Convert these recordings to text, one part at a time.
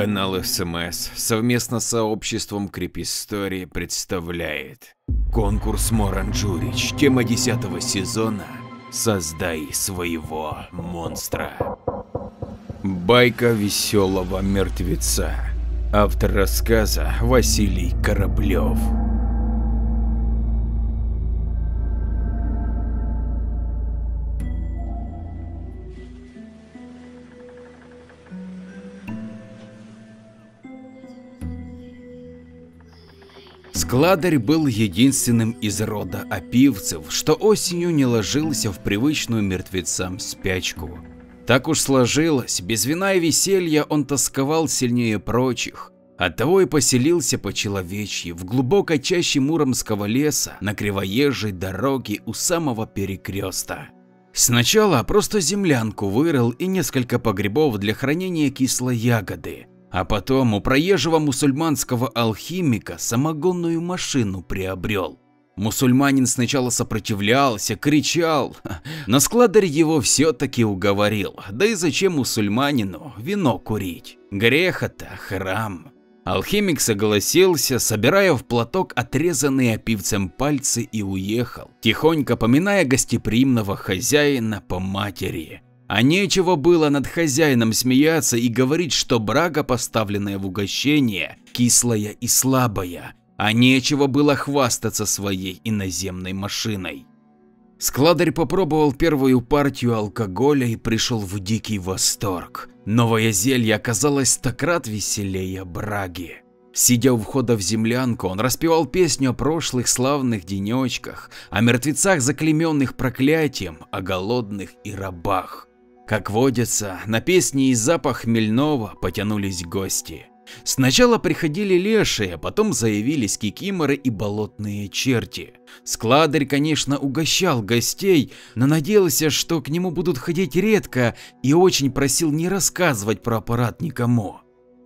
Канал СМС совместно с сообществом Крипистории представляет конкурс Моранджурич, тема 10 сезона «Создай своего монстра». Байка веселого мертвеца. Автор рассказа Василий Кораблев. Складарь был единственным из рода опивцев, что осенью не ложился в привычную мертвецам спячку. Так уж сложилось, без вина и веселья он тосковал сильнее прочих, оттого и поселился по-человечьи в глубокой чаще Муромского леса на кривоезжей дороге у самого перекреста. Сначала просто землянку вырыл и несколько погребов для хранения кислой ягоды, а потом у проезжего мусульманского алхимика самогонную машину приобрел. Мусульманин сначала сопротивлялся, кричал, но складарь его все-таки уговорил. Да и зачем мусульманину вино курить? Грех это, храм. Алхимик согласился, собирая в платок отрезанные опивцем пальцы и уехал, тихонько поминая гостеприимного хозяина по матери. А нечего было над хозяином смеяться и говорить, что брага, поставленная в угощение, кислая и слабая, а нечего было хвастаться своей иноземной машиной. Складарь попробовал первую партию алкоголя и пришел в дикий восторг. Новое зелье оказалось стократ веселее браги. Сидя у входа в землянку, он распевал песню о прошлых славных денечках, о мертвецах, заклеменных проклятием, о голодных и рабах. Как водится, на песни и запах хмельного потянулись гости. Сначала приходили лешие, потом заявились кикиморы и болотные черти. Складарь, конечно, угощал гостей, но надеялся, что к нему будут ходить редко и очень просил не рассказывать про аппарат никому.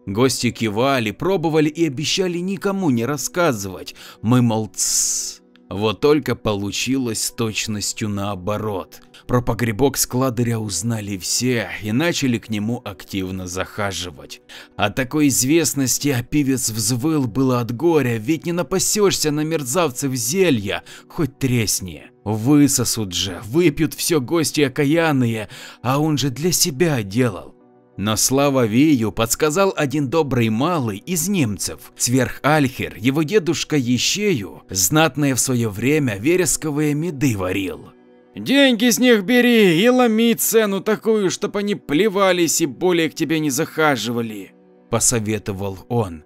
Гости кивали, пробовали и обещали никому не рассказывать. Мы мол тссс. Вот только получилось с точностью наоборот. Про погребок складыря узнали все и начали к нему активно захаживать. От такой известности опивец взвыл было от горя, ведь не напасешься на мерзавцев зелья, хоть тресни. Высосут же, выпьют все гости окаянные, а он же для себя делал. Но слава Вию подсказал один добрый малый из немцев, сверх-альхер, его дедушка Ещею, знатное в свое время вересковые меды варил. Деньги с них бери и ломи цену такую, чтоб они плевались и более к тебе не захаживали, посоветовал он.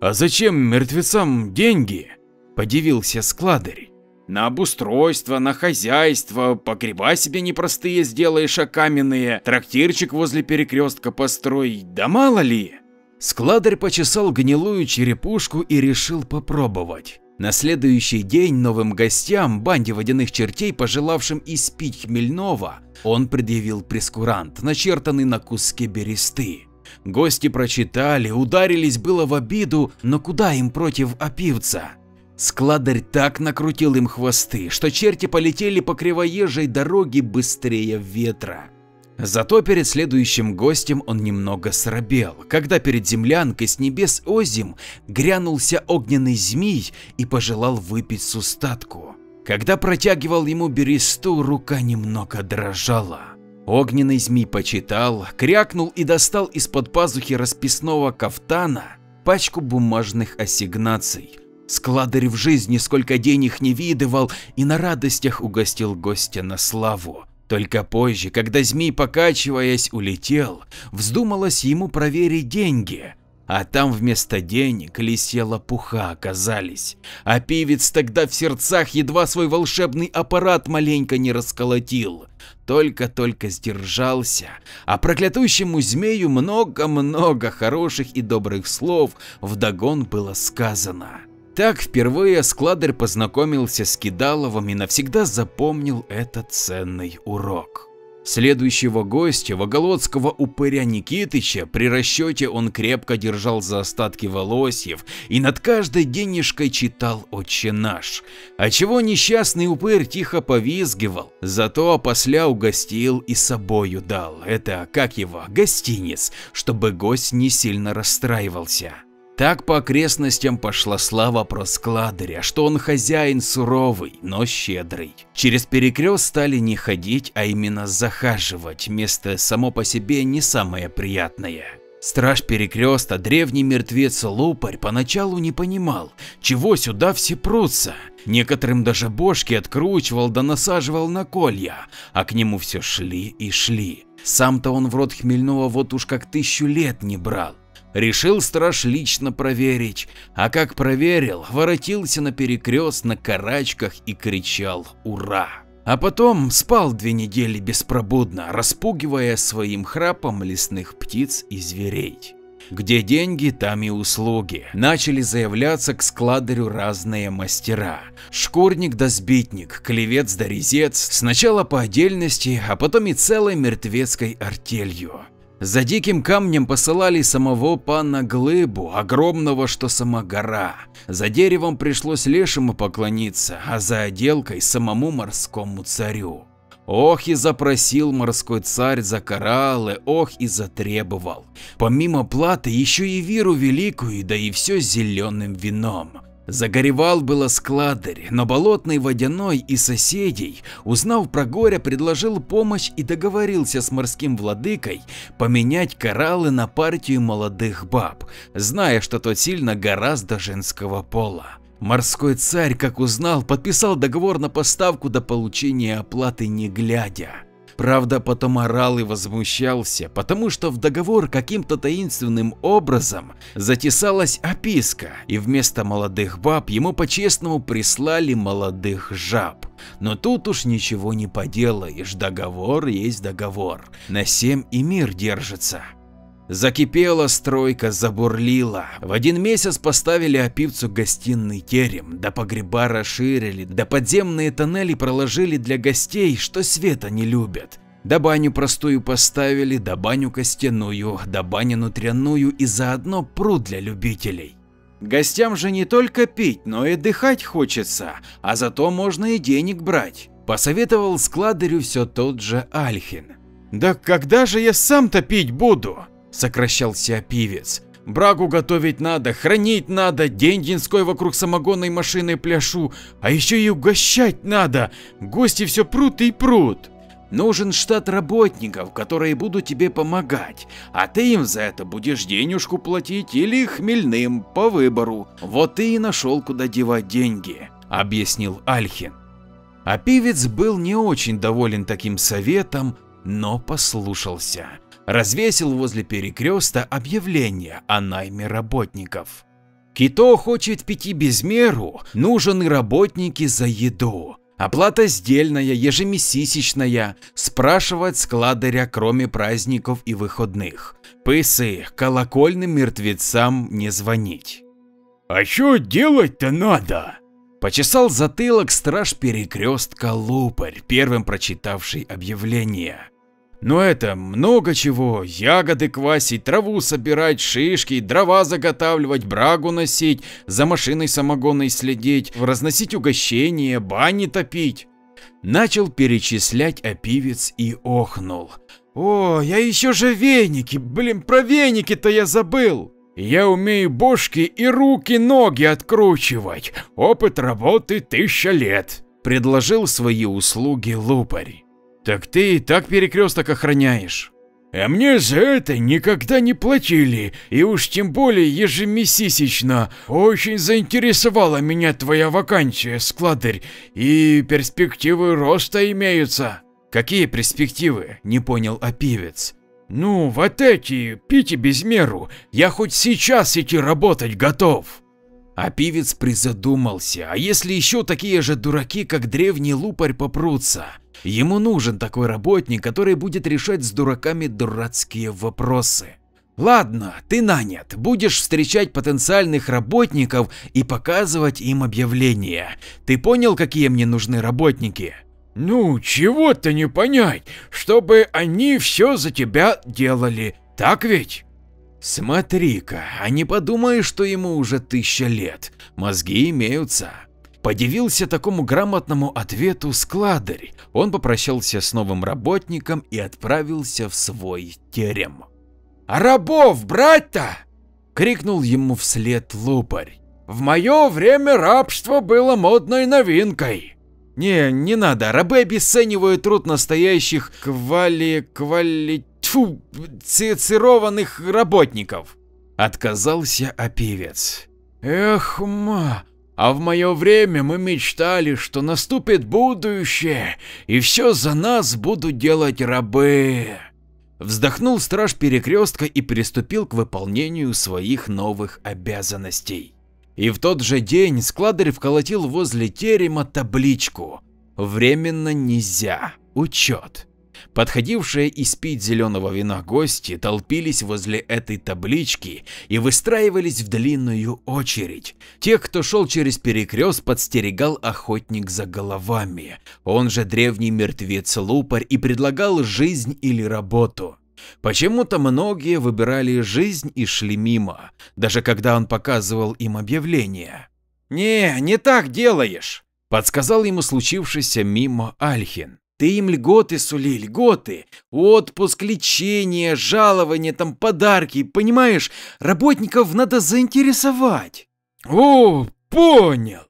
А зачем мертвецам деньги? Подивился складарь. На обустройство, на хозяйство, погреба себе непростые сделаешь, а каменные, трактирчик возле перекрестка построй, да мало ли. Складарь почесал гнилую черепушку и решил попробовать. На следующий день новым гостям, банде водяных чертей, пожелавшим испить хмельного, он предъявил прескурант, начертанный на куске бересты. Гости прочитали, ударились было в обиду, но куда им против опивца? Складарь так накрутил им хвосты, что черти полетели по кривоезжей дороге быстрее ветра. Зато перед следующим гостем он немного срабел, когда перед землянкой с небес озим грянулся огненный змей и пожелал выпить с устатку. Когда протягивал ему бересту, рука немного дрожала. Огненный змей почитал, крякнул и достал из-под пазухи расписного кафтана пачку бумажных ассигнаций. Складарь в жизни сколько денег не видывал и на радостях угостил гостя на славу. Только позже, когда змей, покачиваясь, улетел, вздумалось ему проверить деньги, а там вместо денег лисья лопуха оказались. А пивец тогда в сердцах едва свой волшебный аппарат маленько не расколотил. Только-только сдержался, а проклятущему змею много-много хороших и добрых слов вдогон было сказано. Так впервые складарь познакомился с Кидаловым и навсегда запомнил этот ценный урок. Следующего гостя, Воголодского упыря Никитыча, при расчете он крепко держал за остатки волосьев и над каждой денежкой читал «Отче наш», отчего несчастный упырь тихо повизгивал, зато опосля угостил и собою дал, это как его, гостиниц, чтобы гость не сильно расстраивался. Так по окрестностям пошла слава про складыря, что он хозяин суровый, но щедрый. Через перекрест стали не ходить, а именно захаживать, место само по себе не самое приятное. Страж перекреста, древний мертвец Лупарь, поначалу не понимал, чего сюда все прутся. Некоторым даже бошки откручивал да насаживал на колья, а к нему все шли и шли. Сам-то он в рот хмельного вот уж как тысячу лет не брал. Решил страж лично проверить, а как проверил, воротился на перекрест на карачках и кричал «Ура!». А потом спал две недели беспробудно, распугивая своим храпом лесных птиц и зверей. Где деньги, там и услуги. Начали заявляться к складарю разные мастера. Шкурник да сбитник, клевец да резец, сначала по отдельности, а потом и целой мертвецкой артелью. За диким камнем посылали самого пана Глыбу, огромного, что сама гора. За деревом пришлось лешему поклониться, а за отделкой самому морскому царю. Ох и запросил морской царь за кораллы, ох и затребовал. Помимо платы еще и виру великую, да и все зеленым вином. Загоревал было складарь, но болотный водяной и соседей, узнав про горе, предложил помощь и договорился с морским владыкой поменять кораллы на партию молодых баб, зная, что тот сильно гораздо женского пола. Морской царь, как узнал, подписал договор на поставку до получения оплаты не глядя. Правда, потом орал и возмущался, потому что в договор каким-то таинственным образом затесалась описка, и вместо молодых баб ему по-честному прислали молодых жаб. Но тут уж ничего не поделаешь, договор есть договор, на семь и мир держится. Закипела стройка, забурлила. В один месяц поставили опивцу гостиный терем, да погреба расширили, да подземные тоннели проложили для гостей, что света не любят. Да баню простую поставили, да баню костяную, да баню нутряную и заодно пруд для любителей. Гостям же не только пить, но и дыхать хочется, а зато можно и денег брать. Посоветовал складырю все тот же Альхин. Да когда же я сам-то пить буду? Сокращался пивец. Брагу готовить надо, хранить надо, день деньской вокруг самогонной машины пляшу, а еще и угощать надо. Гости все прут и прут. Нужен штат работников, которые будут тебе помогать, а ты им за это будешь денежку платить или хмельным по выбору. Вот ты и нашел, куда девать деньги, объяснил Альхин. А пивец был не очень доволен таким советом, но послушался развесил возле перекреста объявление о найме работников. Кито хочет пяти без меру, нужны работники за еду. Оплата сдельная, ежемесячная, спрашивать складаря кроме праздников и выходных. Пысы, колокольным мертвецам не звонить. А что делать-то надо? Почесал затылок страж перекрестка Лупарь, первым прочитавший объявление. Но это много чего, ягоды квасить, траву собирать, шишки, дрова заготавливать, брагу носить, за машиной самогонной следить, разносить угощения, бани топить. Начал перечислять опивец и охнул. О, я еще же веники, блин, про веники-то я забыл. Я умею бошки и руки-ноги откручивать, опыт работы тысяча лет. Предложил свои услуги лупарь. Так ты и так перекресток охраняешь. А мне за это никогда не платили, и уж тем более ежемесячно. Очень заинтересовала меня твоя вакансия, складырь, и перспективы роста имеются. Какие перспективы? Не понял опивец. Ну, вот эти, пить без меру. Я хоть сейчас идти работать готов. А пивец призадумался, а если еще такие же дураки, как древний лупарь попрутся? Ему нужен такой работник, который будет решать с дураками дурацкие вопросы. Ладно, ты нанят, будешь встречать потенциальных работников и показывать им объявления. Ты понял, какие мне нужны работники? Ну, чего-то не понять, чтобы они все за тебя делали, так ведь? Смотри-ка, а не подумай, что ему уже тысяча лет, мозги имеются. Подивился такому грамотному ответу складарь. Он попрощался с новым работником и отправился в свой терем. «А рабов брать-то?» — крикнул ему вслед лупарь. «В мое время рабство было модной новинкой». «Не, не надо, рабы обесценивают труд настоящих квали... квали... тьфу, цицированных работников», — отказался опевец. «Эх, ма, а в мое время мы мечтали, что наступит будущее, и все за нас будут делать рабы. Вздохнул страж перекрестка и приступил к выполнению своих новых обязанностей. И в тот же день складарь вколотил возле терема табличку «Временно нельзя. Учет». Подходившие испить зеленого вина гости толпились возле этой таблички и выстраивались в длинную очередь. Тех, кто шел через перекрест, подстерегал охотник за головами, он же древний мертвец-лупарь и предлагал жизнь или работу. Почему-то многие выбирали жизнь и шли мимо, даже когда он показывал им объявление. «Не, не так делаешь», – подсказал ему случившийся мимо Альхин. Ты им льготы сули, льготы, отпуск, лечение, жалование, там подарки, понимаешь, работников надо заинтересовать. О, понял.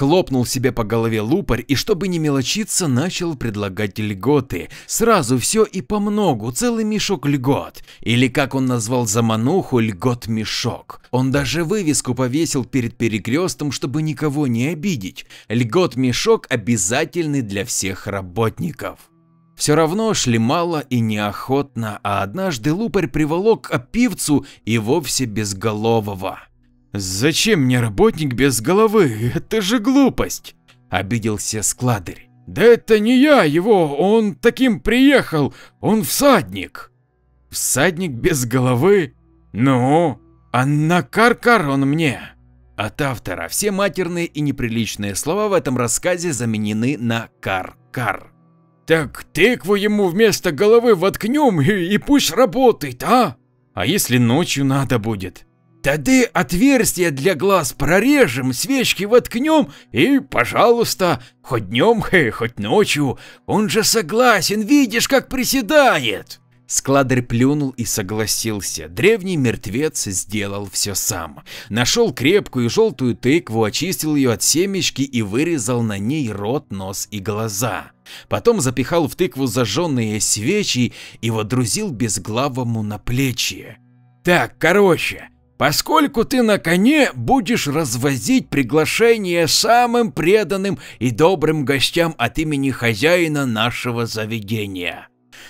Хлопнул себе по голове лупарь и, чтобы не мелочиться, начал предлагать льготы. Сразу все и помногу, целый мешок льгот. Или как он назвал замануху, льгот-мешок. Он даже вывеску повесил перед перекрестом, чтобы никого не обидеть. Льгот-мешок обязательный для всех работников. Все равно шли мало и неохотно, а однажды лупарь приволок опивцу и вовсе безголового. «Зачем мне работник без головы? Это же глупость!» – обиделся складырь. «Да это не я его, он таким приехал, он всадник!» «Всадник без головы? Ну, а на кар-кар он мне!» От автора все матерные и неприличные слова в этом рассказе заменены на кар-кар. «Так тыкву ему вместо головы воткнем и, и пусть работает, а?» «А если ночью надо будет?» Тады отверстие для глаз прорежем, свечки воткнем и, пожалуйста, хоть днем, хоть ночью, он же согласен, видишь, как приседает. Складарь плюнул и согласился. Древний мертвец сделал все сам. Нашел крепкую желтую тыкву, очистил ее от семечки и вырезал на ней рот, нос и глаза. Потом запихал в тыкву зажженные свечи и водрузил безглавому на плечи. Так, короче, поскольку ты на коне будешь развозить приглашение самым преданным и добрым гостям от имени хозяина нашего заведения.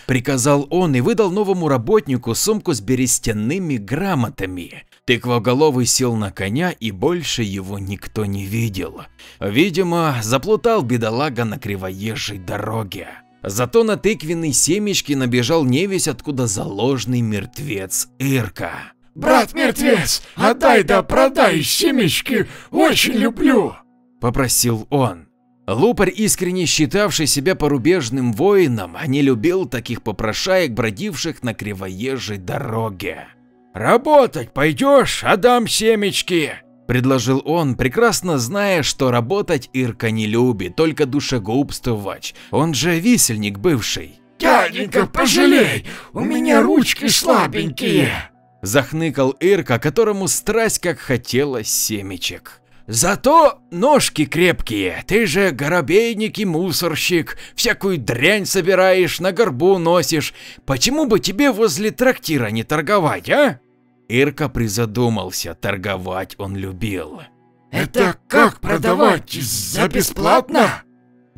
Приказал он и выдал новому работнику сумку с берестяными грамотами. Тыквоголовый сел на коня и больше его никто не видел. Видимо, заплутал бедолага на кривоезжей дороге. Зато на тыквенной семечке набежал невесть откуда заложный мертвец Ирка. «Брат-мертвец, отдай да продай семечки, очень люблю!» – попросил он. Лупарь, искренне считавший себя порубежным воином, не любил таких попрошаек, бродивших на кривоезжей дороге. «Работать пойдешь, отдам семечки!» – предложил он, прекрасно зная, что работать Ирка не любит, только душегубствовать, он же висельник бывший. «Дяденька, пожалей, у меня ручки слабенькие!» Захныкал Ирка, которому страсть как хотелось семечек. Зато ножки крепкие, ты же горобейник и мусорщик, всякую дрянь собираешь, на горбу носишь. Почему бы тебе возле трактира не торговать, а? Ирка призадумался, торговать он любил. Это как продавать, за бесплатно?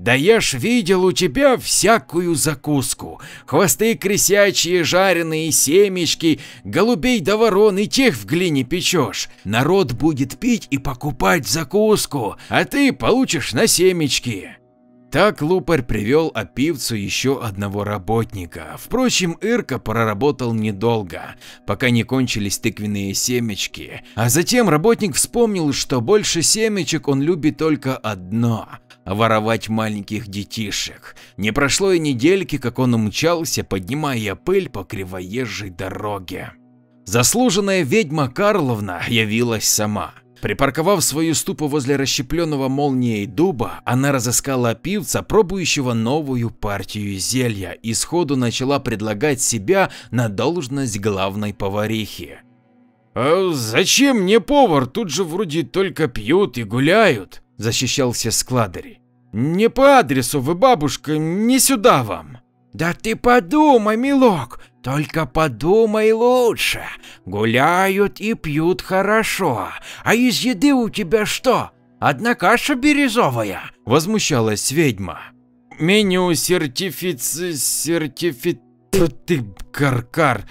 Да я ж видел у тебя всякую закуску. Хвосты крысячие, жареные семечки, голубей да ворон и тех в глине печешь. Народ будет пить и покупать закуску, а ты получишь на семечки. Так лупарь привел опивцу еще одного работника. Впрочем, Ирка проработал недолго, пока не кончились тыквенные семечки. А затем работник вспомнил, что больше семечек он любит только одно воровать маленьких детишек. Не прошло и недельки, как он умчался, поднимая пыль по кривоезжей дороге. Заслуженная ведьма Карловна явилась сама. Припарковав свою ступу возле расщепленного молнией дуба, она разыскала пивца, пробующего новую партию зелья, и сходу начала предлагать себя на должность главной поварихи. «А зачем мне повар? Тут же вроде только пьют и гуляют», – защищался складарь. «Не по адресу вы, бабушка, не сюда вам». «Да ты подумай, милок, только подумай лучше. Гуляют и пьют хорошо. А из еды у тебя что? Одна каша бирюзовая? Возмущалась ведьма. Меню сертифиц... сертифит... Ты, каркар.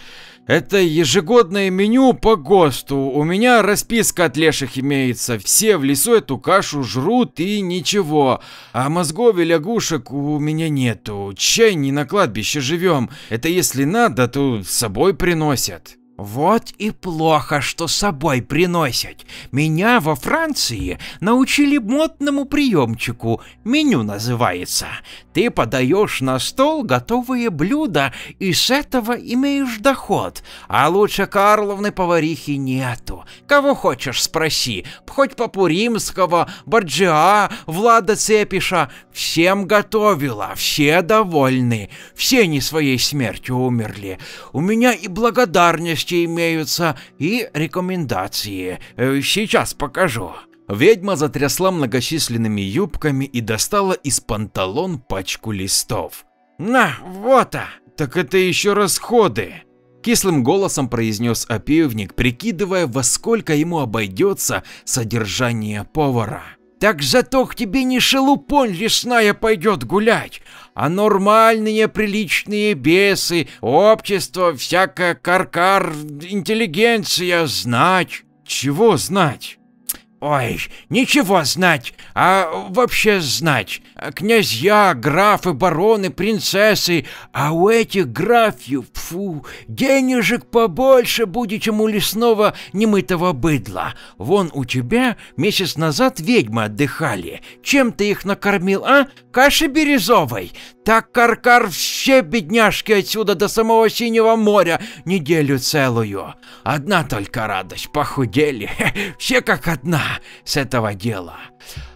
Это ежегодное меню по ГОСТу. У меня расписка от леших имеется. Все в лесу эту кашу жрут и ничего. А мозгов и лягушек у меня нету. Чай не на кладбище живем. Это если надо, то с собой приносят. Вот и плохо, что с собой приносят. Меня во Франции научили модному приемчику, меню называется. Ты подаешь на стол готовые блюда и с этого имеешь доход. А лучше Карловны поварихи нету. Кого хочешь спроси, хоть Папу Римского, Борджиа, Влада Цепиша. Всем готовила, все довольны, все не своей смертью умерли. У меня и благодарность новости имеются и рекомендации. Э, сейчас покажу. Ведьма затрясла многочисленными юбками и достала из панталон пачку листов. На, вот а! Так это еще расходы. Кислым голосом произнес опивник, прикидывая, во сколько ему обойдется содержание повара. Так зато к тебе не шелупонь лесная пойдет гулять, а нормальные приличные бесы, общество, всякая каркар, интеллигенция знать. Чего знать? Ой, ничего знать, а вообще знать. Князья, графы, бароны, принцессы, а у этих графьев, фу, денежек побольше будет, чем у лесного немытого быдла. Вон у тебя месяц назад ведьмы отдыхали. Чем ты их накормил, а? Кашей березовой? Так каркар все бедняжки отсюда до самого синего моря неделю целую. Одна только радость, похудели, все как одна с этого дела.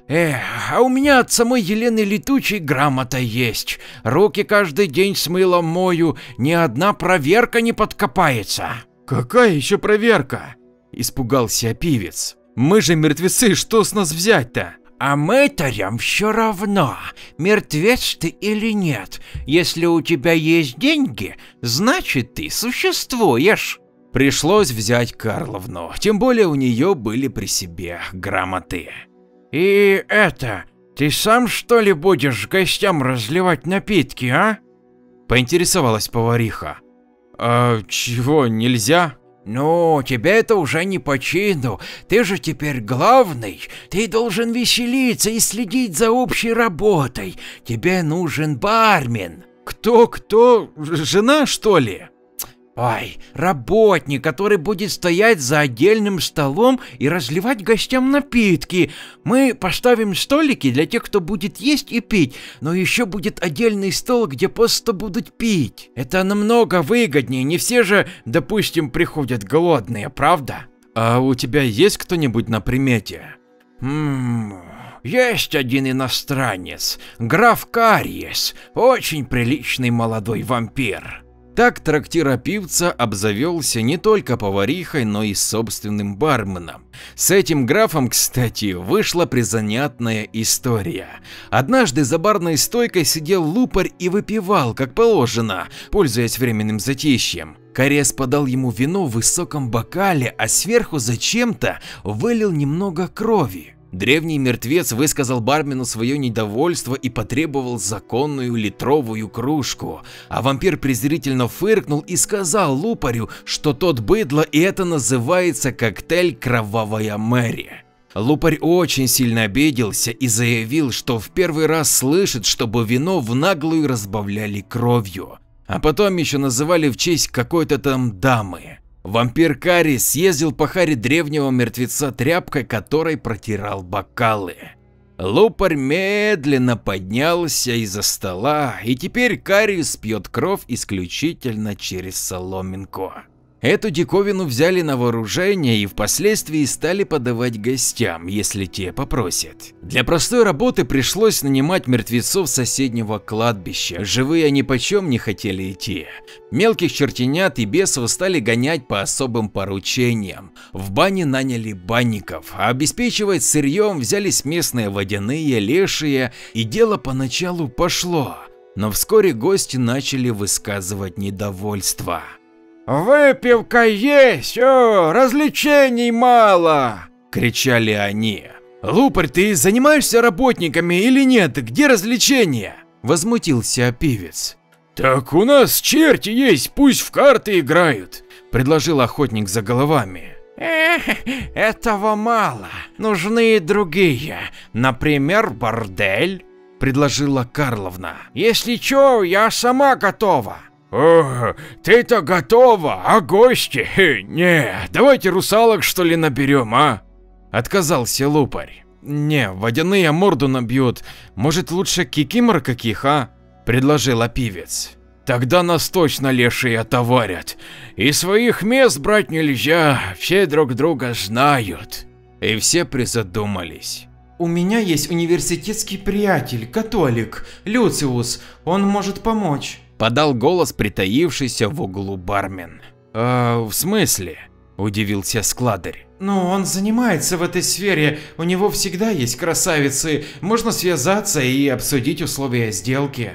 Эх, а у меня от самой Елены Летучей грамота есть. Руки каждый день с мылом мою, ни одна проверка не подкопается. Какая еще проверка? Испугался пивец. Мы же мертвецы, что с нас взять-то? А мытарям все равно, мертвец ты или нет. Если у тебя есть деньги, значит ты существуешь. Пришлось взять Карловну, тем более у нее были при себе грамоты. И это, ты сам что ли будешь гостям разливать напитки, а? Поинтересовалась повариха. А чего, нельзя? «Ну, тебе это уже не по чину. Ты же теперь главный. Ты должен веселиться и следить за общей работой. Тебе нужен бармен». «Кто-кто? Жена, что ли?» Ой, работник, который будет стоять за отдельным столом и разливать гостям напитки. Мы поставим столики для тех, кто будет есть и пить, но еще будет отдельный стол, где просто будут пить. Это намного выгоднее, не все же, допустим, приходят голодные, правда? А у тебя есть кто-нибудь на примете? Ммм... Есть один иностранец, граф Кариес, очень приличный молодой вампир. Так трактира пивца обзавелся не только поварихой, но и собственным барменом. С этим графом, кстати, вышла призанятная история. Однажды за барной стойкой сидел лупарь и выпивал, как положено, пользуясь временным затишьем. Корес подал ему вино в высоком бокале, а сверху зачем-то вылил немного крови. Древний мертвец высказал бармену свое недовольство и потребовал законную литровую кружку, а вампир презрительно фыркнул и сказал лупарю, что тот быдло и это называется коктейль «Кровавая Мэри». Лупарь очень сильно обиделся и заявил, что в первый раз слышит, чтобы вино в наглую разбавляли кровью, а потом еще называли в честь какой-то там дамы. Вампир Кари съездил по харе древнего мертвеца тряпкой, которой протирал бокалы. Лупарь медленно поднялся из-за стола, и теперь Кариус пьет кровь исключительно через соломинку. Эту диковину взяли на вооружение и впоследствии стали подавать гостям, если те попросят. Для простой работы пришлось нанимать мертвецов соседнего кладбища, живые они почем не хотели идти. Мелких чертенят и бесов стали гонять по особым поручениям. В бане наняли банников, а обеспечивать сырьем взялись местные водяные, лешие, и дело поначалу пошло. Но вскоре гости начали высказывать недовольство. «Выпивка есть, о, развлечений мало!» – кричали они. «Лупарь, ты занимаешься работниками или нет? Где развлечения?» – возмутился певец. «Так у нас черти есть, пусть в карты играют», – предложил охотник за головами. Эх, этого мало, нужны и другие, например, бордель, предложила Карловна. Если чё, я сама готова. «О, ты-то готова, а гости? Не, давайте русалок что ли наберем, а?» Отказался лупарь. «Не, водяные морду набьют, может лучше кикимор каких, а?» Предложила пивец. «Тогда нас точно лешие отоварят. И своих мест брать нельзя, все друг друга знают». И все призадумались. «У меня есть университетский приятель, католик, Люциус, он может помочь». Подал голос притаившийся в углу бармен. «А, в смысле?» – удивился складарь. «Ну, он занимается в этой сфере, у него всегда есть красавицы, можно связаться и обсудить условия сделки».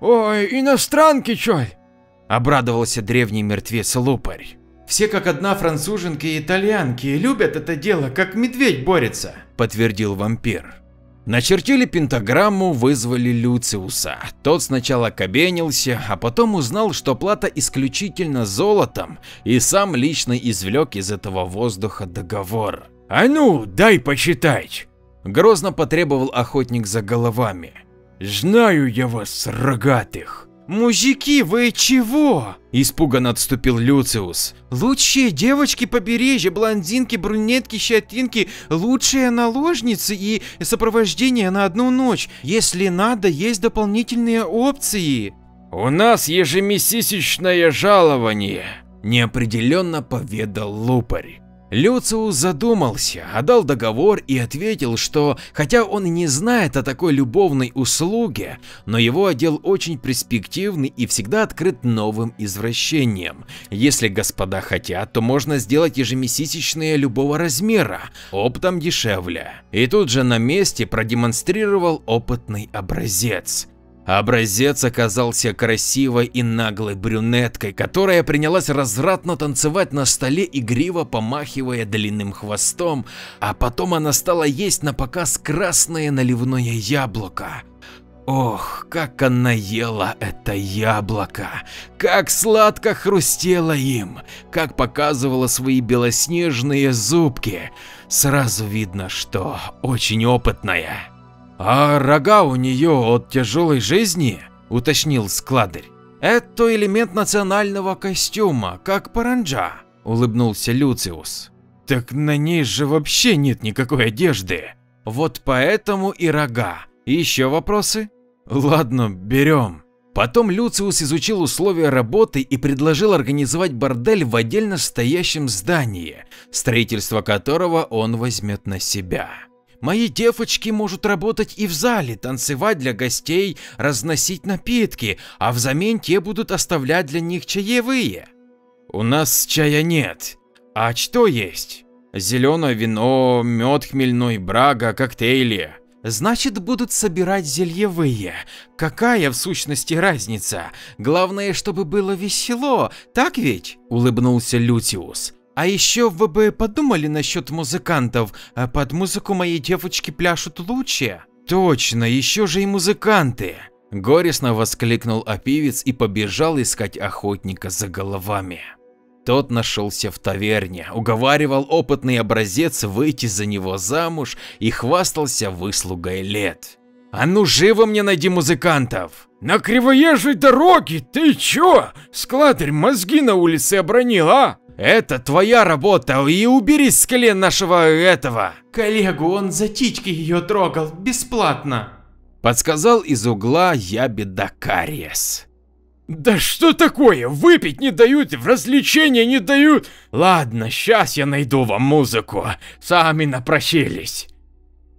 «Ой, иностранки чё?» – обрадовался древний мертвец Лупарь. «Все как одна француженки и итальянки любят это дело, как медведь борется», – подтвердил вампир. Начертили пентаграмму, вызвали Люциуса. Тот сначала кабенился, а потом узнал, что плата исключительно золотом, и сам лично извлек из этого воздуха договор. «А ну, дай почитать!» Грозно потребовал охотник за головами. «Знаю я вас, рогатых!» «Мужики, вы чего?» – испуганно отступил Люциус. «Лучшие девочки побережья, блондинки, брюнетки, щетинки, лучшие наложницы и сопровождение на одну ночь. Если надо, есть дополнительные опции». «У нас ежемесячное жалование», – неопределенно поведал Лупарь. Люциус задумался, отдал договор и ответил, что хотя он не знает о такой любовной услуге, но его отдел очень перспективный и всегда открыт новым извращениям. Если господа хотят, то можно сделать ежемесячные любого размера, оптом дешевле. И тут же на месте продемонстрировал опытный образец. Образец оказался красивой и наглой брюнеткой, которая принялась развратно танцевать на столе, игриво помахивая длинным хвостом, а потом она стала есть на показ красное наливное яблоко. Ох, как она ела это яблоко, как сладко хрустело им, как показывала свои белоснежные зубки. Сразу видно, что очень опытная. «А рога у нее от тяжелой жизни?» – уточнил складарь. «Это элемент национального костюма, как паранджа», – улыбнулся Люциус. «Так на ней же вообще нет никакой одежды». «Вот поэтому и рога. Еще вопросы?» «Ладно, берем». Потом Люциус изучил условия работы и предложил организовать бордель в отдельно стоящем здании, строительство которого он возьмет на себя. Мои девочки могут работать и в зале, танцевать для гостей, разносить напитки, а взамен те будут оставлять для них чаевые. У нас чая нет. А что есть? Зеленое вино, мед хмельной, брага, коктейли. Значит, будут собирать зельевые. Какая в сущности разница? Главное, чтобы было весело, так ведь? Улыбнулся Лютиус. А еще вы бы подумали насчет музыкантов, а под музыку мои девочки пляшут лучше. Точно, еще же и музыканты. Горестно воскликнул опивец и побежал искать охотника за головами. Тот нашелся в таверне, уговаривал опытный образец выйти за него замуж и хвастался выслугой лет. «А ну живо мне найди музыкантов!» «На кривоезжей дороге? Ты чё? Складарь мозги на улице обронил, а?» Это твоя работа, и уберись с колен нашего этого. Коллегу он за тички ее трогал, бесплатно. Подсказал из угла ябеда кариес. Да что такое? Выпить не дают, в развлечения не дают. Ладно, сейчас я найду вам музыку. Сами напросились.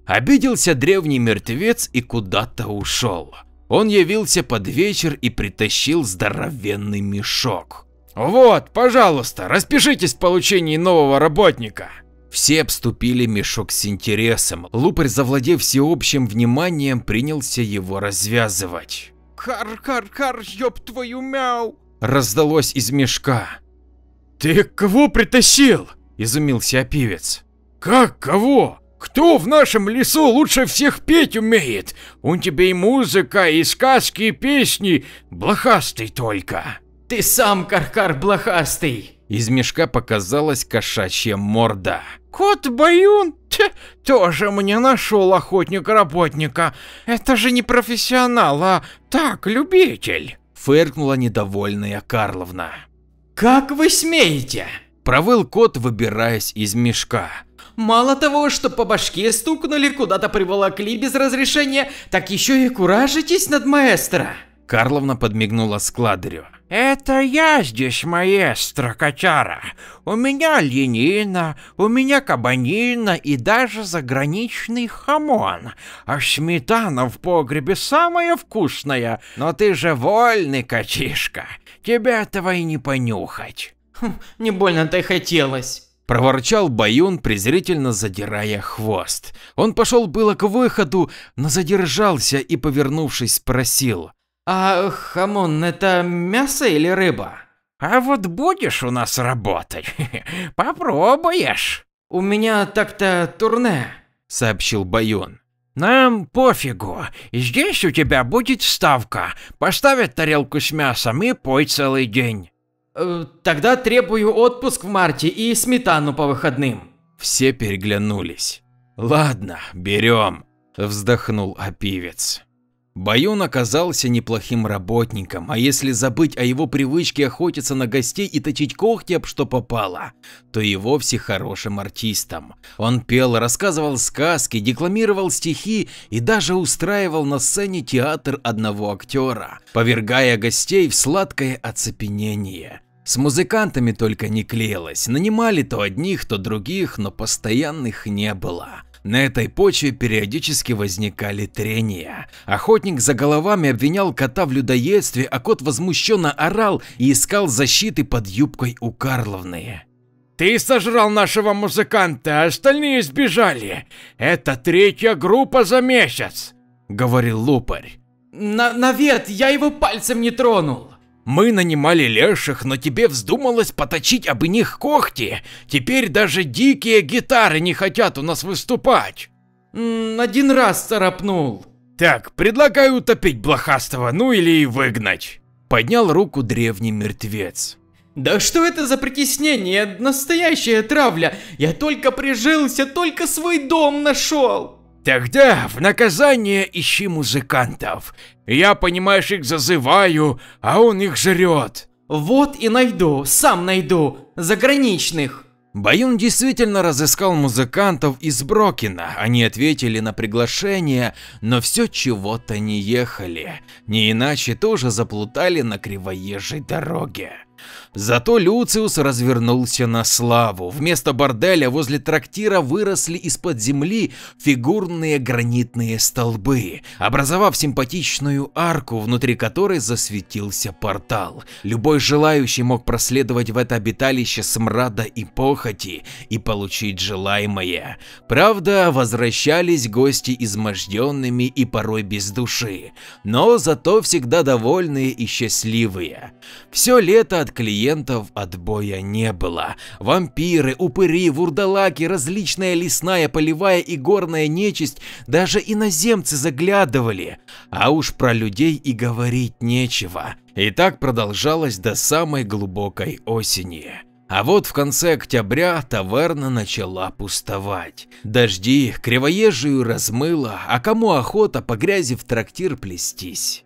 Обиделся древний мертвец и куда-то ушел. Он явился под вечер и притащил здоровенный мешок. Вот, пожалуйста, распишитесь в получении нового работника. Все обступили мешок с интересом. Лупарь, завладев всеобщим вниманием, принялся его развязывать. Кар-кар-кар, ёб твою мяу! Раздалось из мешка. Ты кого притащил? Изумился опивец. Как кого? Кто в нашем лесу лучше всех петь умеет? Он тебе и музыка, и сказки, и песни, блохастый только. Ты сам, Каркар, блохастый. Из мешка показалась кошачья морда. Кот Баюн? Ть, тоже мне нашел охотник-работника. Это же не профессионал, а так, любитель. Фыркнула недовольная Карловна. Как вы смеете? Провыл кот, выбираясь из мешка. Мало того, что по башке стукнули, куда-то приволокли без разрешения, так еще и куражитесь над маэстро. Карловна подмигнула складырю. Это я здесь маэстро, котяра. У меня ленина, у меня кабанина и даже заграничный хамон. А сметана в погребе самая вкусная. Но ты же вольный, котишка. Тебе этого и не понюхать. Хм, не больно-то и хотелось. Проворчал Баюн, презрительно задирая хвост. Он пошел было к выходу, но задержался и, повернувшись, спросил. А хамон это мясо или рыба? А вот будешь у нас работать, попробуешь. У меня так-то турне, сообщил Баюн. Нам пофигу, здесь у тебя будет ставка. Поставят тарелку с мясом и пой целый день. Э, тогда требую отпуск в марте и сметану по выходным. Все переглянулись. Ладно, берем, вздохнул опивец. Баюн оказался неплохим работником, а если забыть о его привычке охотиться на гостей и точить когти об что попало, то и вовсе хорошим артистом. Он пел, рассказывал сказки, декламировал стихи и даже устраивал на сцене театр одного актера, повергая гостей в сладкое оцепенение. С музыкантами только не клеилось, нанимали то одних, то других, но постоянных не было. На этой почве периодически возникали трения. Охотник за головами обвинял кота в людоедстве, а кот возмущенно орал и искал защиты под юбкой у Карловны. Ты сожрал нашего музыканта, а остальные сбежали. Это третья группа за месяц, говорил лупарь. На навет, я его пальцем не тронул. Мы нанимали леших, но тебе вздумалось поточить об них когти. Теперь даже дикие гитары не хотят у нас выступать. Один раз царапнул. Так, предлагаю утопить блохастого, ну или выгнать. Поднял руку древний мертвец. Да что это за притеснение, настоящая травля. Я только прижился, только свой дом нашел. Тогда в наказание ищи музыкантов. Я, понимаешь, их зазываю, а он их жрет. Вот и найду, сам найду, заграничных. Баюн действительно разыскал музыкантов из Брокина, они ответили на приглашение, но все чего-то не ехали, не иначе тоже заплутали на кривоезжей дороге. Зато Люциус развернулся на славу. Вместо борделя возле трактира выросли из-под земли фигурные гранитные столбы, образовав симпатичную арку, внутри которой засветился портал. Любой желающий мог проследовать в это обиталище смрада и похоти и получить желаемое. Правда, возвращались гости изможденными и порой без души, но зато всегда довольные и счастливые. Все лето от клиентов отбоя не было. Вампиры, упыри, вурдалаки, различная лесная, полевая и горная нечисть, даже иноземцы заглядывали. А уж про людей и говорить нечего. И так продолжалось до самой глубокой осени. А вот в конце октября таверна начала пустовать. Дожди кривоезжую размыло, а кому охота по грязи в трактир плестись.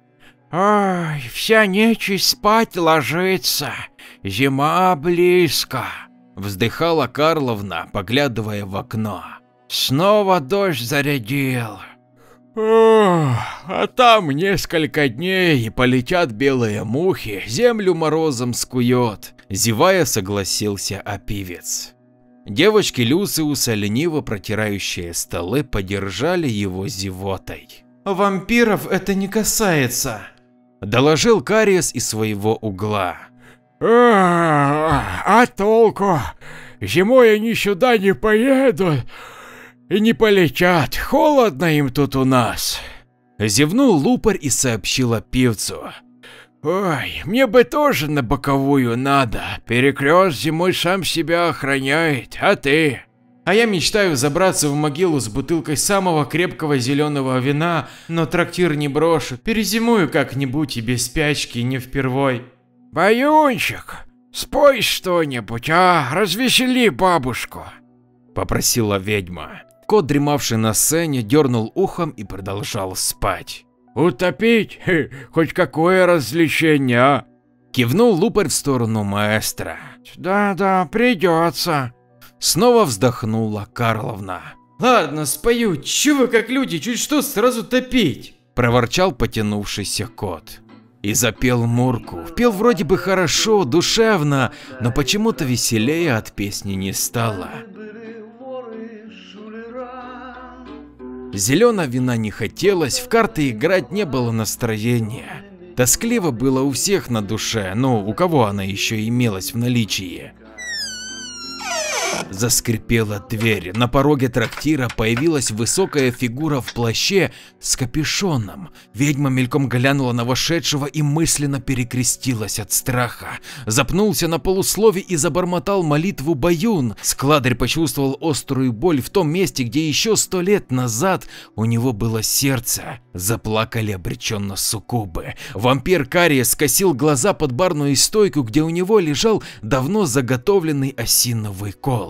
Ой, вся нечисть спать ложится, зима близко. Вздыхала Карловна, поглядывая в окно. Снова дождь зарядил. Ох, а там несколько дней и полетят белые мухи, землю морозом скует. Зевая согласился опивец. Девочки Люциуса, лениво протирающие столы, поддержали его зевотой. Вампиров это не касается. Доложил Кариес из своего угла. А, а толку? Зимой они сюда не поедут и не полетят, холодно им тут у нас. Зевнул лупарь и сообщил опивцу. Ой, мне бы тоже на боковую надо. Перекрест зимой сам себя охраняет, а ты? А я мечтаю забраться в могилу с бутылкой самого крепкого зеленого вина, но трактир не брошу. Перезимую как-нибудь и без спячки не впервой. Баюнчик, спой что-нибудь, а, развесели бабушку. Попросила ведьма. Кот, дремавший на сцене, дернул ухом и продолжал спать. Утопить? Хоть какое развлечение, а? Кивнул лупарь в сторону маэстро. Да-да, придется. Снова вздохнула Карловна. Ладно, спою, чё вы как люди, чуть что сразу топить. Проворчал потянувшийся кот. И запел Мурку. Пел вроде бы хорошо, душевно, но почему-то веселее от песни не стало. Зеленого вина не хотелось, в карты играть не было настроения. Тоскливо было у всех на душе, но у кого она еще имелась в наличии. Заскрипела дверь. На пороге трактира появилась высокая фигура в плаще с капюшоном. Ведьма мельком глянула на вошедшего и мысленно перекрестилась от страха. Запнулся на полуслове и забормотал молитву Баюн. Складарь почувствовал острую боль в том месте, где еще сто лет назад у него было сердце. Заплакали обреченно суккубы. Вампир Кария скосил глаза под барную стойку, где у него лежал давно заготовленный осиновый кол.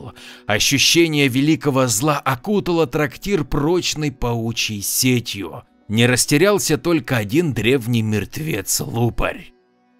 Ощущение великого зла окутало трактир прочной паучьей сетью. Не растерялся только один древний мертвец-лупарь.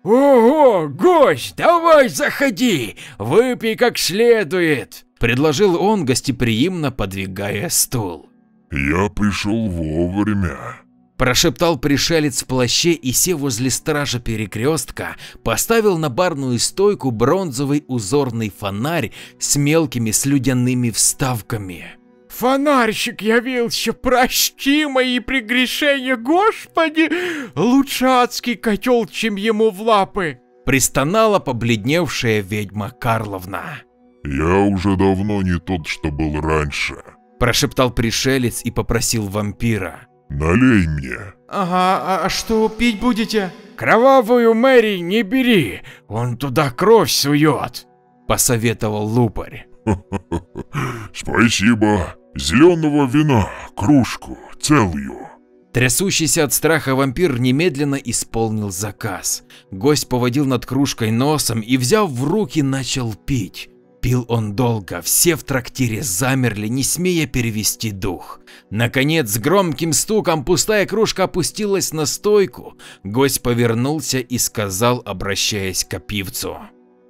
Ого, гость, давай заходи, выпей как следует, предложил он, гостеприимно подвигая стул. Я пришел вовремя. Прошептал пришелец в плаще и, сев возле стража перекрестка, поставил на барную стойку бронзовый узорный фонарь с мелкими слюдяными вставками. Фонарщик явился, прости мои прегрешения, господи, лучше адский котел, чем ему в лапы. Пристонала побледневшая ведьма Карловна. Я уже давно не тот, что был раньше. Прошептал пришелец и попросил вампира. Налей мне. Ага, а, а что пить будете? Кровавую Мэри не бери, он туда кровь сует. Посоветовал лупарь. Спасибо. Зеленого вина, кружку, целую. Трясущийся от страха вампир немедленно исполнил заказ. Гость поводил над кружкой носом и, взяв в руки, начал пить. Пил он долго, все в трактире замерли, не смея перевести дух. Наконец, с громким стуком пустая кружка опустилась на стойку. Гость повернулся и сказал, обращаясь к опивцу.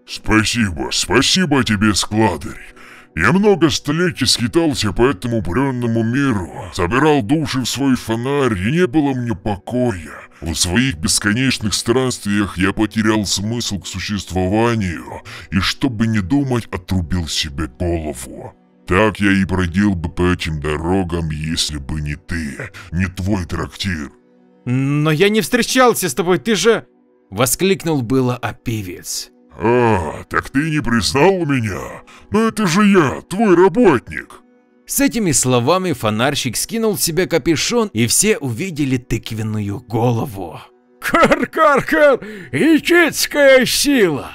Спасибо, спасибо тебе, складарь. Я много столетий скитался по этому бренному миру, собирал души в свой фонарь, и не было мне покоя. В своих бесконечных странствиях я потерял смысл к существованию, и чтобы не думать, отрубил себе голову. Так я и бродил бы по этим дорогам, если бы не ты, не твой трактир. Но я не встречался с тобой, ты же... Воскликнул было опивец. А, так ты не признал меня? Но это же я, твой работник. С этими словами фонарщик скинул с себя капюшон, и все увидели тыквенную голову. Кар-кар-кар, ичетская сила!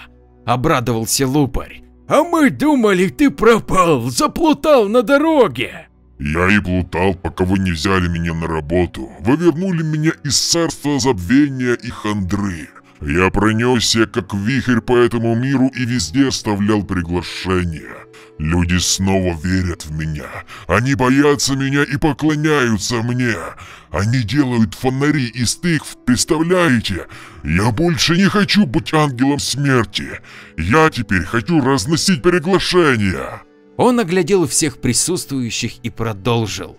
Обрадовался лупарь. А мы думали, ты пропал, заплутал на дороге. Я и плутал, пока вы не взяли меня на работу. Вы вернули меня из царства забвения и хандры. Я пронесся как вихрь по этому миру и везде оставлял приглашения. Люди снова верят в меня. Они боятся меня и поклоняются мне. Они делают фонари из тыкв, представляете? Я больше не хочу быть ангелом смерти. Я теперь хочу разносить приглашения. Он оглядел всех присутствующих и продолжил.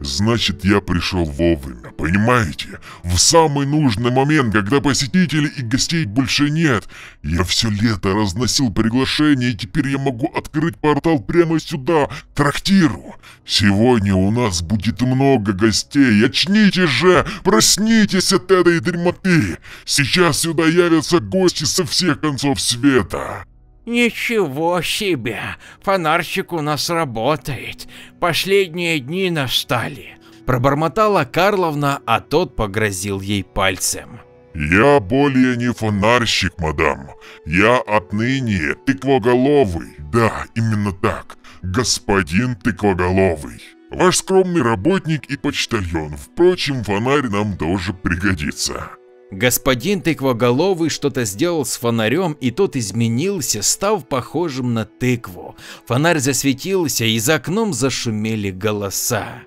Значит, я пришел вовремя, понимаете? В самый нужный момент, когда посетителей и гостей больше нет. Я все лето разносил приглашения, и теперь я могу открыть портал прямо сюда, трактиру. Сегодня у нас будет много гостей. Очнитесь же, проснитесь от этой дремоты. Сейчас сюда явятся гости со всех концов света. Ничего себе! Фонарщик у нас работает. Последние дни настали. Пробормотала Карловна, а тот погрозил ей пальцем. Я более не фонарщик, мадам. Я отныне тыквоголовый. Да, именно так. Господин тыквоголовый. Ваш скромный работник и почтальон. Впрочем, фонарь нам тоже пригодится. Господин тыквоголовый что-то сделал с фонарем, и тот изменился, став похожим на тыкву. Фонарь засветился, и за окном зашумели голоса.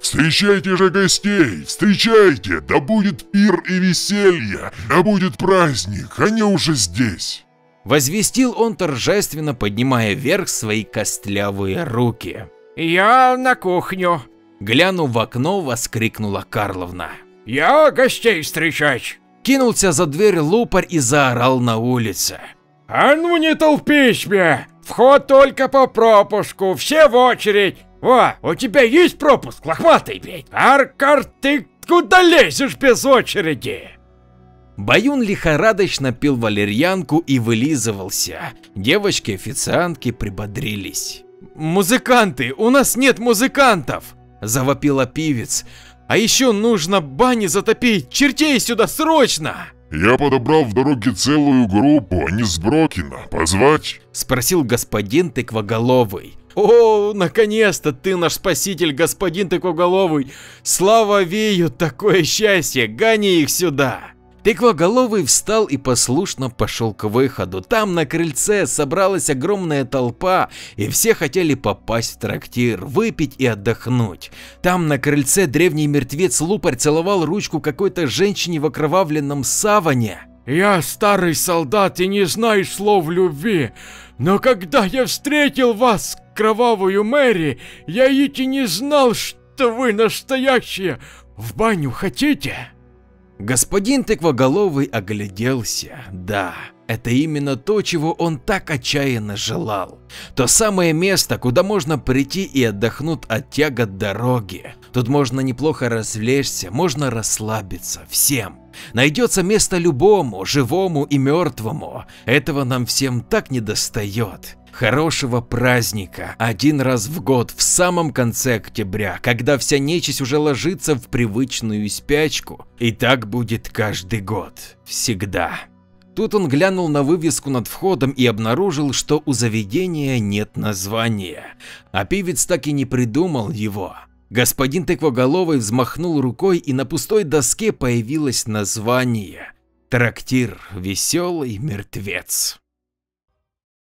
Встречайте же гостей, встречайте, да будет пир и веселье, да будет праздник, они уже здесь. Возвестил он торжественно, поднимая вверх свои костлявые руки. Я на кухню. Глянув в окно, воскликнула Карловна. Я гостей встречать. Кинулся за дверь лупарь и заорал на улице. А ну не толпись мне! Вход только по пропуску, все в очередь. О, у тебя есть пропуск, лохматый ведь? Аркар, ты куда лезешь без очереди? Баюн лихорадочно пил валерьянку и вылизывался. Девочки-официантки прибодрились. «Музыканты! У нас нет музыкантов!» – завопила пивец. А еще нужно бани затопить, чертей сюда срочно! Я подобрал в дороге целую группу, а не с Брокина. Позвать? Спросил господин тыквоголовый. О, наконец-то ты наш спаситель, господин тыквоголовый. Слава Вею, такое счастье, гони их сюда. Тыквоголовый встал и послушно пошел к выходу. Там на крыльце собралась огромная толпа, и все хотели попасть в трактир, выпить и отдохнуть. Там на крыльце древний мертвец Лупарь целовал ручку какой-то женщине в окровавленном саване. «Я старый солдат и не знаю слов любви, но когда я встретил вас, кровавую Мэри, я ведь и не знал, что вы настоящие. В баню хотите?» Господин тыквоголовый огляделся. Да, это именно то, чего он так отчаянно желал. То самое место, куда можно прийти и отдохнуть от тягот дороги. Тут можно неплохо развлечься, можно расслабиться, всем. Найдется место любому, живому и мертвому. Этого нам всем так недостает хорошего праздника один раз в год в самом конце октября, когда вся нечисть уже ложится в привычную спячку. И так будет каждый год, всегда. Тут он глянул на вывеску над входом и обнаружил, что у заведения нет названия, а певец так и не придумал его. Господин тыквоголовый взмахнул рукой и на пустой доске появилось название «Трактир Веселый Мертвец».